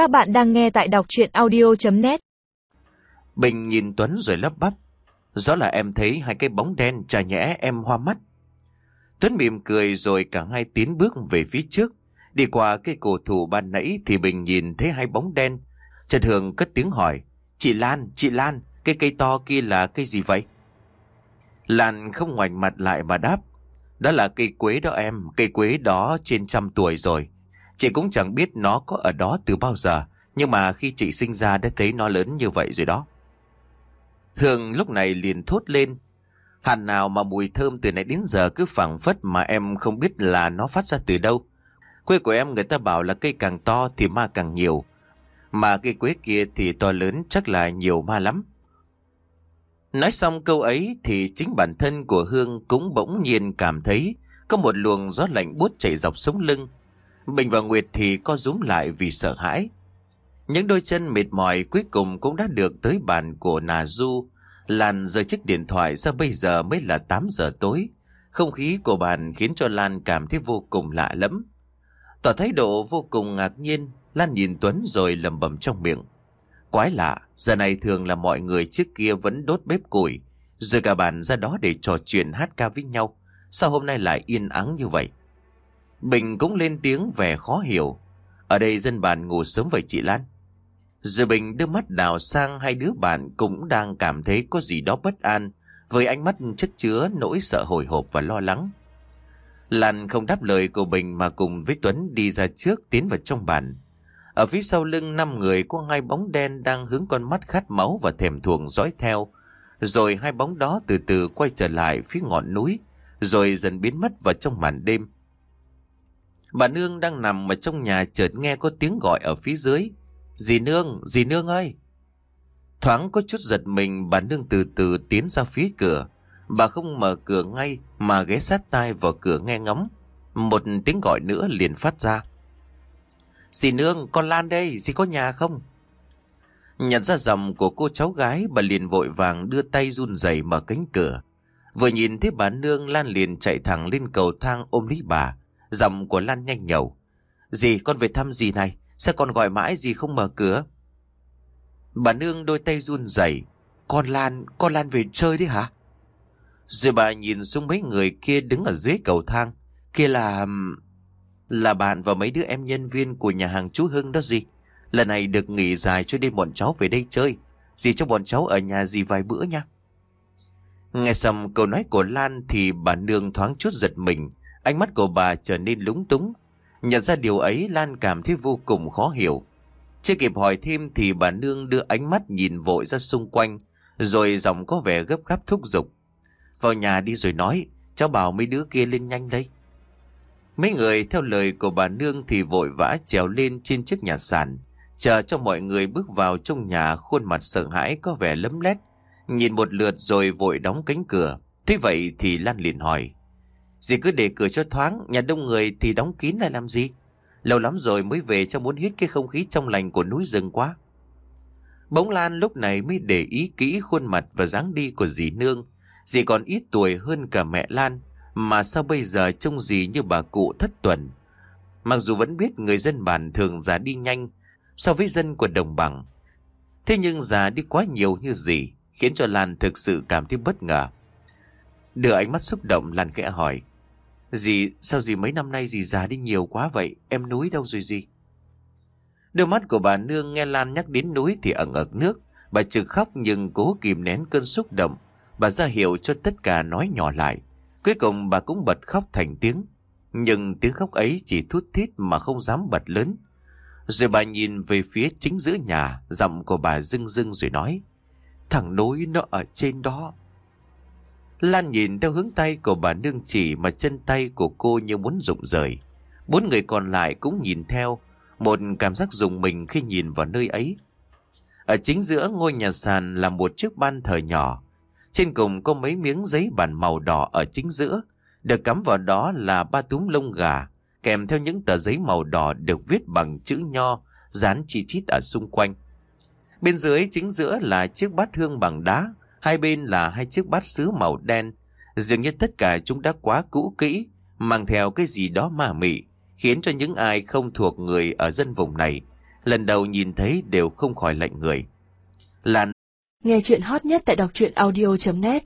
Các bạn đang nghe tại đọc chuyện audio.net Bình nhìn Tuấn rồi lắp bắp. Rõ là em thấy hai cái bóng đen chả nhẽ em hoa mắt. Tuấn mỉm cười rồi cả hai tiến bước về phía trước. Đi qua cây cổ thủ ban nãy thì Bình nhìn thấy hai bóng đen. Trần Hường cất tiếng hỏi. Chị Lan, chị Lan, cái cây to kia là cây gì vậy? Lan không ngoảnh mặt lại mà đáp. Đó là cây quế đó em, cây quế đó trên trăm tuổi rồi. Chị cũng chẳng biết nó có ở đó từ bao giờ, nhưng mà khi chị sinh ra đã thấy nó lớn như vậy rồi đó. Hương lúc này liền thốt lên. Hẳn nào mà mùi thơm từ nãy đến giờ cứ phảng phất mà em không biết là nó phát ra từ đâu. Quê của em người ta bảo là cây càng to thì ma càng nhiều. Mà cây quế kia thì to lớn chắc là nhiều ma lắm. Nói xong câu ấy thì chính bản thân của Hương cũng bỗng nhiên cảm thấy có một luồng gió lạnh buốt chảy dọc sống lưng. Bình và Nguyệt thì co rúm lại vì sợ hãi. Những đôi chân mệt mỏi cuối cùng cũng đã được tới bàn của Nà Du. Lan rời chiếc điện thoại ra bây giờ mới là 8 giờ tối. Không khí của bàn khiến cho Lan cảm thấy vô cùng lạ lẫm. Tỏ thái độ vô cùng ngạc nhiên, Lan nhìn Tuấn rồi lầm bầm trong miệng. Quái lạ, giờ này thường là mọi người trước kia vẫn đốt bếp củi, rồi cả bàn ra đó để trò chuyện hát ca với nhau. Sao hôm nay lại yên ắng như vậy? Bình cũng lên tiếng vẻ khó hiểu. Ở đây dân bàn ngủ sớm vậy chị Lan. giờ Bình đưa mắt đào sang hai đứa bạn cũng đang cảm thấy có gì đó bất an, với ánh mắt chất chứa nỗi sợ hồi hộp và lo lắng. Lan không đáp lời của Bình mà cùng với Tuấn đi ra trước tiến vào trong bàn. Ở phía sau lưng năm người có hai bóng đen đang hướng con mắt khát máu và thèm thuồng dõi theo. Rồi hai bóng đó từ từ quay trở lại phía ngọn núi, rồi dần biến mất vào trong màn đêm. Bà Nương đang nằm ở trong nhà chợt nghe có tiếng gọi ở phía dưới. Dì Nương, dì Nương ơi! Thoáng có chút giật mình bà Nương từ từ tiến ra phía cửa. Bà không mở cửa ngay mà ghé sát tai vào cửa nghe ngóng. Một tiếng gọi nữa liền phát ra. Dì Nương, con Lan đây, dì có nhà không? Nhận ra dòng của cô cháu gái, bà liền vội vàng đưa tay run rẩy mở cánh cửa. Vừa nhìn thấy bà Nương, Lan liền chạy thẳng lên cầu thang ôm lấy bà. Giọng của Lan nhanh nhậu. Dì, con về thăm dì này, sao con gọi mãi dì không mở cửa? Bà Nương đôi tay run rẩy. Con Lan, con Lan về chơi đấy hả? Rồi bà nhìn xuống mấy người kia đứng ở dưới cầu thang. Kia là... Là bạn và mấy đứa em nhân viên của nhà hàng chú Hưng đó gì Lần này được nghỉ dài cho đêm bọn cháu về đây chơi Dì cho bọn cháu ở nhà dì vài bữa nha Nghe xong câu nói của Lan thì bà Nương thoáng chút giật mình Ánh mắt của bà trở nên lúng túng. Nhận ra điều ấy Lan cảm thấy vô cùng khó hiểu. Chưa kịp hỏi thêm thì bà Nương đưa ánh mắt nhìn vội ra xung quanh Rồi giọng có vẻ gấp gáp thúc giục. Vào nhà đi rồi nói Cháu bảo mấy đứa kia lên nhanh đây. Mấy người theo lời của bà Nương thì vội vã trèo lên trên chiếc nhà sàn, chờ cho mọi người bước vào trong nhà khuôn mặt sợ hãi có vẻ lấm lét, nhìn một lượt rồi vội đóng cánh cửa. Thế vậy thì Lan liền hỏi, Dì cứ để cửa cho thoáng, nhà đông người thì đóng kín lại làm gì? Lâu lắm rồi mới về cho muốn hít cái không khí trong lành của núi rừng quá. Bỗng Lan lúc này mới để ý kỹ khuôn mặt và dáng đi của dì Nương. Dì còn ít tuổi hơn cả mẹ Lan, mà sao bây giờ trông dì như bà cụ thất tuần Mặc dù vẫn biết người dân bản thường già đi nhanh So với dân của đồng bằng Thế nhưng già đi quá nhiều như dì Khiến cho Lan thực sự cảm thấy bất ngờ Đưa ánh mắt xúc động Lan khẽ hỏi Dì sao dì mấy năm nay dì già đi nhiều quá vậy Em núi đâu rồi dì Đôi mắt của bà Nương nghe Lan nhắc đến núi thì ẩn ẩn nước Bà trực khóc nhưng cố kìm nén cơn xúc động Bà ra hiệu cho tất cả nói nhỏ lại Cuối cùng bà cũng bật khóc thành tiếng. Nhưng tiếng khóc ấy chỉ thút thít mà không dám bật lớn. Rồi bà nhìn về phía chính giữa nhà, giọng của bà rưng rưng rồi nói. Thằng núi nó ở trên đó. Lan nhìn theo hướng tay của bà nương chỉ mà chân tay của cô như muốn rụng rời. Bốn người còn lại cũng nhìn theo, một cảm giác dùng mình khi nhìn vào nơi ấy. Ở chính giữa ngôi nhà sàn là một chiếc ban thờ nhỏ, trên cùng có mấy miếng giấy bản màu đỏ ở chính giữa. Được cắm vào đó là ba túm lông gà, kèm theo những tờ giấy màu đỏ được viết bằng chữ nho, dán chi chít ở xung quanh. Bên dưới chính giữa là chiếc bát hương bằng đá, hai bên là hai chiếc bát sứ màu đen. Dường như tất cả chúng đã quá cũ kỹ, mang theo cái gì đó mà mị, khiến cho những ai không thuộc người ở dân vùng này Lần đầu nhìn thấy đều không khỏi lạnh người. Lan Nghe chuyện hot nhất tại đọc truyện audio.net